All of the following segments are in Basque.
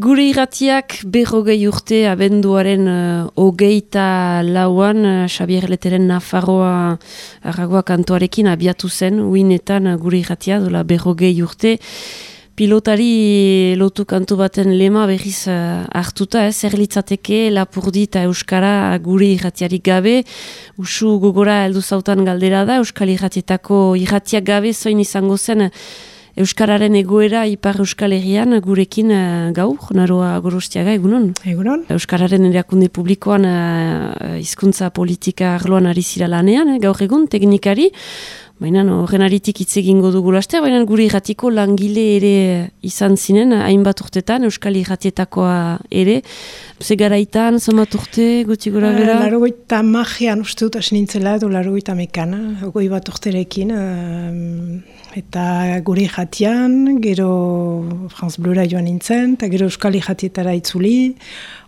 Gure irratiak berrogei urte abenduaren uh, ogeita lauan uh, Xabier Leteren Nafarroa arragoa kantoarekin abiatu zen. Uinetan uh, gure irratia dola berrogei urte. Pilotari lotu kantu baten lema berriz uh, hartuta, eh, erlitzateke lapurdi eta Euskara gure irratiarik gabe, usu gogora heldu zautan galdera da, Euskal irratietako irratiak gabe zoin izango zen Euskararen egoera Ipar Euskal Herrian gurekin uh, gaur, naroa gorostiaga, egunon? Egunon. Euskararen erakunde publikoan uh, hizkuntza politika arloan ari zira lanean, eh, gaur egun, teknikari, Baina horren aritik hitz egingo dugu laste, baina guri irratiko langile ere izan zinen, hainbat urtetan, Euskal irratietakoa ere. Ze garaitan, zomat urte, guti gura bera? Uh, laro goita magian uste dut asin nintzela, edo laro goita mekana, goi bat urterekin. eta guri irratian, gero Franz Blura joan nintzen, eta gero Euskal irratietara itzuli,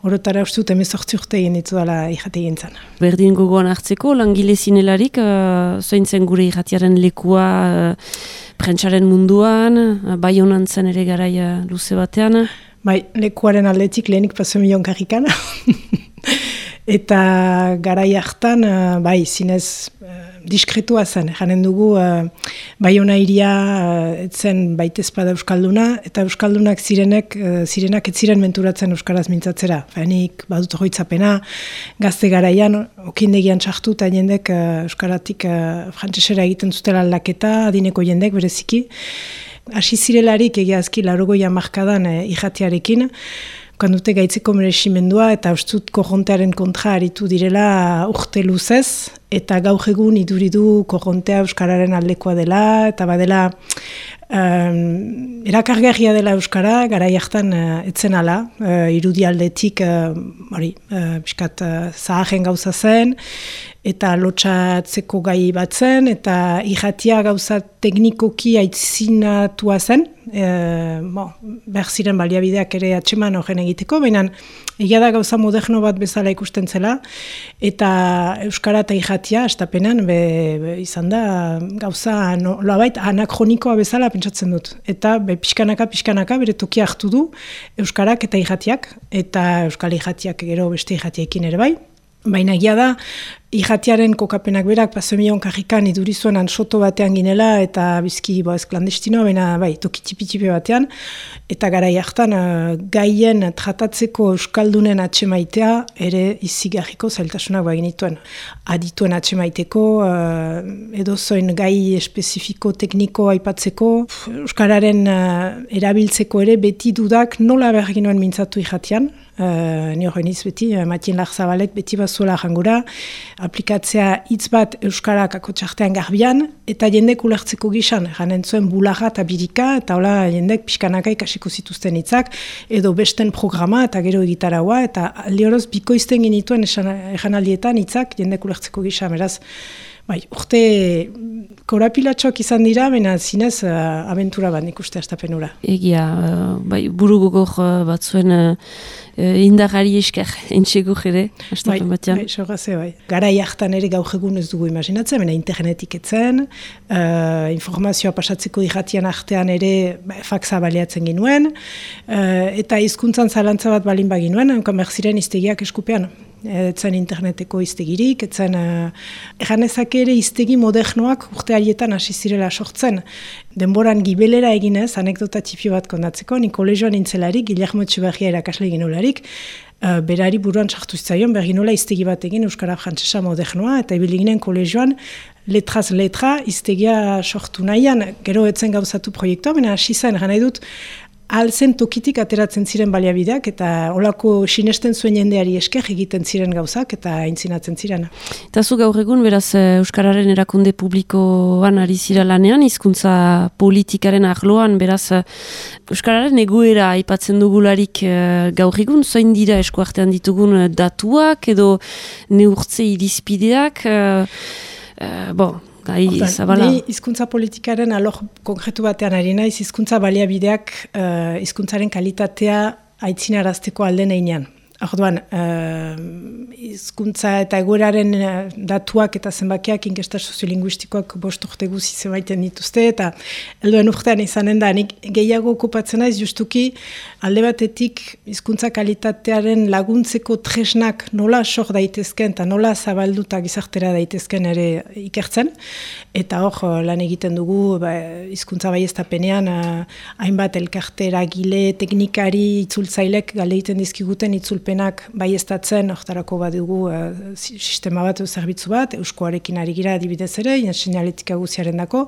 Horotara uste dut emezortzi urte egin ditu dela irrate gintzen. Berdin gogoan hartzeko, langile zinelarik, uh, zointzen gure irratiaren lekua uh, prentsaren munduan, uh, bai honan zen ere garaia luze batean. Bai, lekuaren aldetik lehenik paso milion karrikan. Eta garai hartan, uh, bai, zinez diskretua zen, janen dugu, uh, bai hona iria uh, etzen baita espada Euskalduna, eta Euskaldunak zirenek, uh, zirenak ez ziren menturatzen Euskaraz mintzatzera. Fainik, badut hoitzapena, gazte garaian, okindegian txartu eta jendek uh, Euskaratik uh, frantzesera egiten zutela aldaketa, adineko jendek bereziki. Asi zirelarik egiazki larogoia markadan uh, ihatiarekin, kandute gaitzeko meresimendua eta ustut korrontearen kontra aritu direla urte luzez eta gaur egun iduridu korrontea Euskararen aldekoa dela eta badela um, erakargarria dela Euskara, gara jartan uh, etzen ala, uh, irudi aldetik uh, hori, biskat uh, zaharen gauza zen, eta lotxatzeko gai bat zen, eta irratia gauza teknikoki aitzinatua zen, e, bo, behar ziren baliabideak ere atseman horren egiteko, baina egia da gauza moderno bat bezala ikusten zela, eta Euskara eta irratia, estapenan, be, be, izan da gauza no, loabait anakronikoa bezala pentsatzen dut. Eta be, pixkanaka, pixkanaka, bere tokia hartu du Euskarak eta irratiak, eta Euskal irratiak gero beste irratiekin ere bai, Baina egia da, Ijatiaren kokapenak berak, pasemion karrikan idurizuen soto batean ginela, eta bizki, bo ez klandestinoa, baina bai, tokitipitipe batean, eta gara jartan, uh, gaien tratatzeko euskaldunen atxemaitea, ere izigarriko zailtasunak ba ginituen. Adituen atxemaiteko, uh, edo zoin gai espezifiko tekniko aipatzeko, euskararen uh, erabiltzeko ere, beti dudak nola behar ginoen mintzatu ijatian, Uh, ni horren beti, uh, Matien Larzabalek beti bazuela jangura, aplikatzea hitz bat Euskarak akotxartean garbian, eta jendek ulertzeko gizan, janen zuen bulaga eta birika, eta hola jendek pixkanaka ikasiko zituzten hitzak edo besten programa eta gero egitaragoa, eta aldi horoz bikoizten genituen esan aldietan hitzak jendek ulertzeko gizan, beraz, bai, urte korapilatxoak izan dira, baina zinez uh, abentura bat nik uste astapenura. Egia, uh, bai, buru gogor uh, bat zuen uh, indarrari esker, entxego jere, astapen bai, batean. Bai, bai. Gara jartan ere gaur egun ez dugu imaginatzen, baina internetik etzen, uh, informazioa pasatzeko irratian artean ere ba, faksa baliatzen ginuen, uh, eta hizkuntzan zalantza bat balin baginuen, hankan merziren iztegiak eskupean etzen interneteko iztegirik, etzen uh, ezak ere iztegi modernoak urte haietan hasi zirela sortzen. Denboran gibelera eginez, anekdota txipi bat kondatzeko, ni kolegioan intzelarik, Guillermo Txubarria erakasle egin uh, berari buruan sartu zitzaion, bergin iztegi bat egin Euskara Frantzesa modernoa, eta ibiliginen kolegioan letraz letra iztegia sortu nahian, gero etzen gauzatu proiektua, baina hasi zen, gana edut, alzen tokitik ateratzen ziren baliabideak eta olako sinesten zuen jendeari esker egiten ziren gauzak eta aintzinatzen ziren. Eta zu gaur egun, beraz, eh, Euskararen erakunde publikoan ari zira lanean, hizkuntza politikaren arloan, beraz, eh, Euskararen egoera aipatzen dugularik eh, gaur egun, zoin dira eskuartean ditugun datuak edo neurtze irizpideak, uh, bon, gai zabala. Ni hizkuntza politikaren alor konkretu batean ari naiz hizkuntza baliabideak uh, hizkuntzaren kalitatea aitzinarazteko alde neinean. Orduan, uh, izkuntza eta egoeraren uh, datuak eta zenbakiak inkesta soziolinguistikoak bost urte guzi zemaiten dituzte, eta helduen urtean izanen da, nik gehiago okupatzen naiz justuki alde batetik hizkuntza kalitatearen laguntzeko tresnak nola sor daitezken eta nola zabalduta gizartera daitezken ere ikertzen, eta hor lan egiten dugu ba, hizkuntza bai ez uh, hainbat elkartera gile, teknikari, itzultzailek galde dizkiguten itzulpen ekarpenak bai estatzen, hortarako badugu uh, sistema bat, zerbitzu bat, euskoarekin ari gira adibidez ere, seinaletika guziaren dako,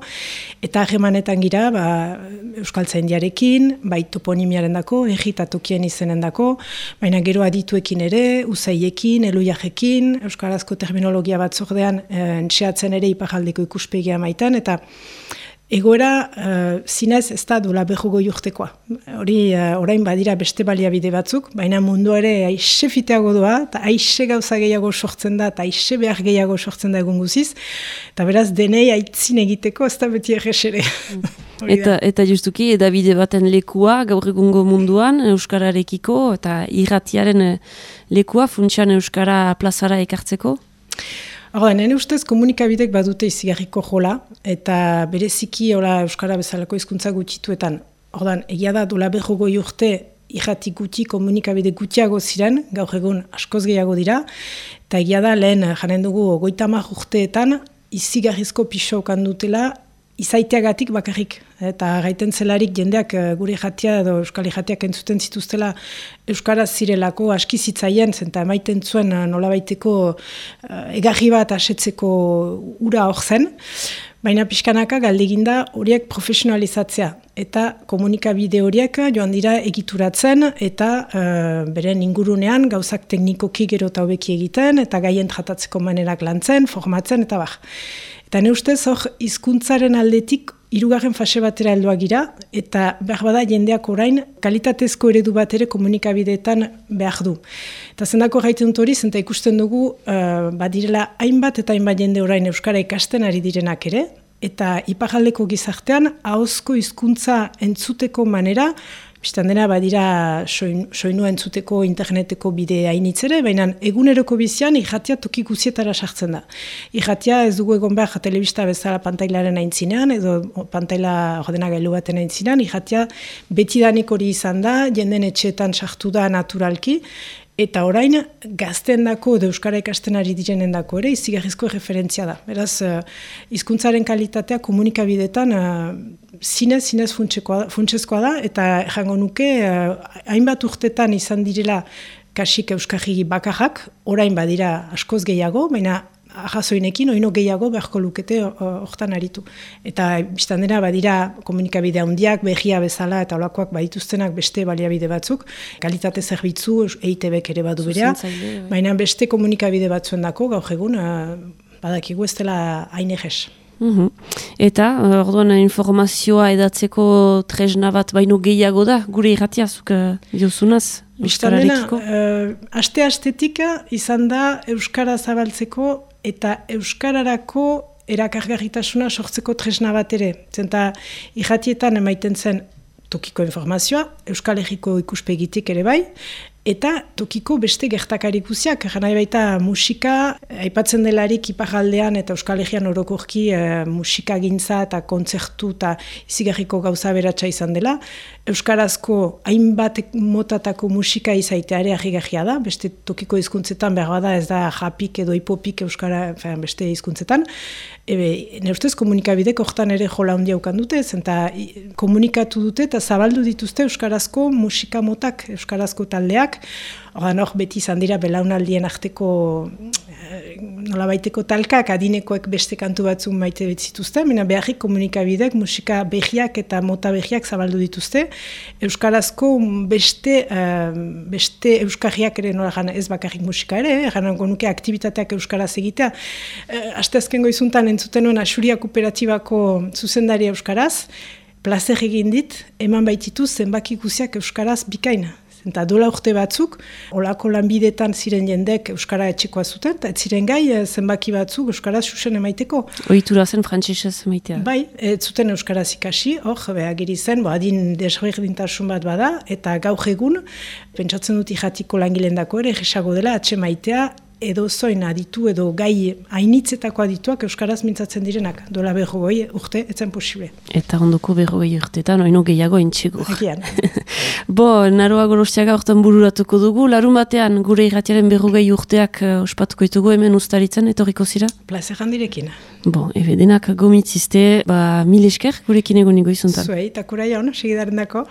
eta ahemanetan gira, ba, euskal diarekin, bai toponimiaren dako, egitatokien izenen dako, baina gero adituekin ere, usaiekin, eluiajekin, euskarazko terminologia bat zordean, uh, ere ipajaldeko ikuspegia maitan, eta Egoera, uh, zinez, ez da dola behugo jurtekoa. Hori, uh, orain badira beste baliabide batzuk, baina mundu ere aixe fiteago doa, eta aixe gauza gehiago sortzen da, eta aixe behar gehiago sortzen da egun guziz, eta beraz, denei aitzin egiteko, ez da beti erresere. eta, eta justuki, edabide baten lekua, gaur egungo munduan, Euskararekiko, eta irratiaren eh, lekua, funtsian Euskara plazara ekartzeko? Hora, nene ustez komunikabidek badute izigarriko jola, eta bereziki hola Euskara bezalako hizkuntza gutxituetan. Hora, egia da dola behogo urte irrati gutxi komunikabide gutxiago ziren, gaur egun askoz gehiago dira, eta egia da lehen janen dugu goitamak urteetan izigarrizko pixo dutela izaiteagatik bakarrik. Eta gaiten zelarik jendeak eh, gure jatia edo euskali jatiak entzuten zituztela euskaraz zirelako aski zitzaien, zenta emaiten zuen eh, nolabaiteko egarri bat asetzeko ura hor zen. Baina pixkanaka galdeginda horiek profesionalizatzea. Eta komunikabide horiek joan dira egituratzen eta uh, beren ingurunean gauzak teknikoki gero eta hobeki egiten eta gaien tratatzeko manerak lantzen, formatzen eta bar. Eta ne ustez, hor, izkuntzaren aldetik irugarren fase batera helduak gira, eta behar bada jendeak orain kalitatezko eredu bat ere komunikabideetan behar du. Eta zendako gaiten dut hori, zenta ikusten dugu, uh, badirela hainbat eta hainbat jende orain Euskara ikasten ari direnak ere, eta ipagaldeko gizartean, ahozko hizkuntza entzuteko manera, Bistan dena, badira soin, soinua entzuteko interneteko bide hainitzere, baina eguneroko bizian irratia toki guzietara sartzen da. Irratia ez dugu egon behar telebista bezala pantailaren aintzinean, edo pantaila ordena gailu baten aintzinean, irratia betidanik hori izan da, jenden etxeetan sartu da naturalki, Eta orain, gazten dako, Euskara ikasten ari direnen dako ere, izigarrizko referentzia da. Beraz, uh, izkuntzaren kalitatea komunikabidetan uh, zinez, zinez funtsezkoa da, eta jango nuke, uh, hainbat urtetan izan direla kasik Euskarri bakarrak, orain badira askoz gehiago, baina ahazoinekin, oino gehiago beharko lukete hortan aritu. Eta biztan dena, badira komunikabide handiak, behia bezala eta olakoak badituztenak beste baliabide batzuk, kalitate zerbitzu, eitb ere badu berea, bai. baina beste komunikabide batzuen dako, gaur egun, badakigu ez dela hain egez. Mhm. Eta, eh, orduan, informazioa edatzeko tresna bat baino gehiago da, gure irratiazuk uh, diozunaz, Euskararekiko? Aste-astetika izan da Euskara zabaltzeko eta euskararako erakargarritasuna sortzeko tresna bat ere. Zenta, irratietan emaiten zen tokiko informazioa, Euskal Herriko ikuspegitik ere bai, eta tokiko beste gertakari guziak, gana baita musika, aipatzen delarik ipagaldean eta Euskal Herrian orokorki e, musika gintza eta kontzertu eta izigarriko gauza beratxa izan dela. Euskarazko hainbat motatako musika izaiteare ahigarria da, beste tokiko hizkuntzetan behar bada ez da japik edo hipopik Euskara beste hizkuntzetan. Ebe, neustez komunikabidek hortan ere jola handia ukan dute, zenta komunikatu dute eta zabaldu dituzte Euskarazko musika motak, Euskarazko taldeak, Oran hor beti izan dira belaunaldien arteko eh, nola baiteko talkak adinekoek beste kantu batzun maite betzituzte, mena beharrik komunikabidek musika behiak eta mota behiak zabaldu dituzte. Euskarazko beste, uh, beste euskarriak ere nola gana ez bakarrik musika ere, gana nuke aktivitateak euskaraz egitea. Uh, Aste azken goizuntan entzuten nuen Asuria Kooperatibako zuzendari euskaraz, plazer egin dit, eman baititu zenbaki guziak euskaraz bikaina Eta dola urte batzuk, olako lanbidetan ziren jendek Euskara etxekoa zuten, eta ziren gai eh, zenbaki batzuk Euskara susen emaiteko. Oitura zen frantzisez emaitea. Bai, ez zuten Euskaraz ikasi, hor, beha giri zen, bo, adin desberdintasun bat bada, eta gaur egun, pentsatzen dut ikatiko langilendako ere, jesago dela, atxe maitea, edo zoin aditu edo gai hainitzetako adituak Euskaraz mintzatzen direnak. Dola berrogoi urte, etzen posible. Eta ondoko berrogei urteetan, oino gehiago entxego. Bo, naroa gorostiaga hortan bururatuko dugu, larun batean gure irratiaren berrogei urteak uh, ospatuko ditugu hemen ustaritzen, etorriko zira? Plazer handirekin. Bo, ebe denak gomitzizte, ba, mil esker gurekin egon nigo izuntan. Zuei, eta kura jaun, segidaren dako.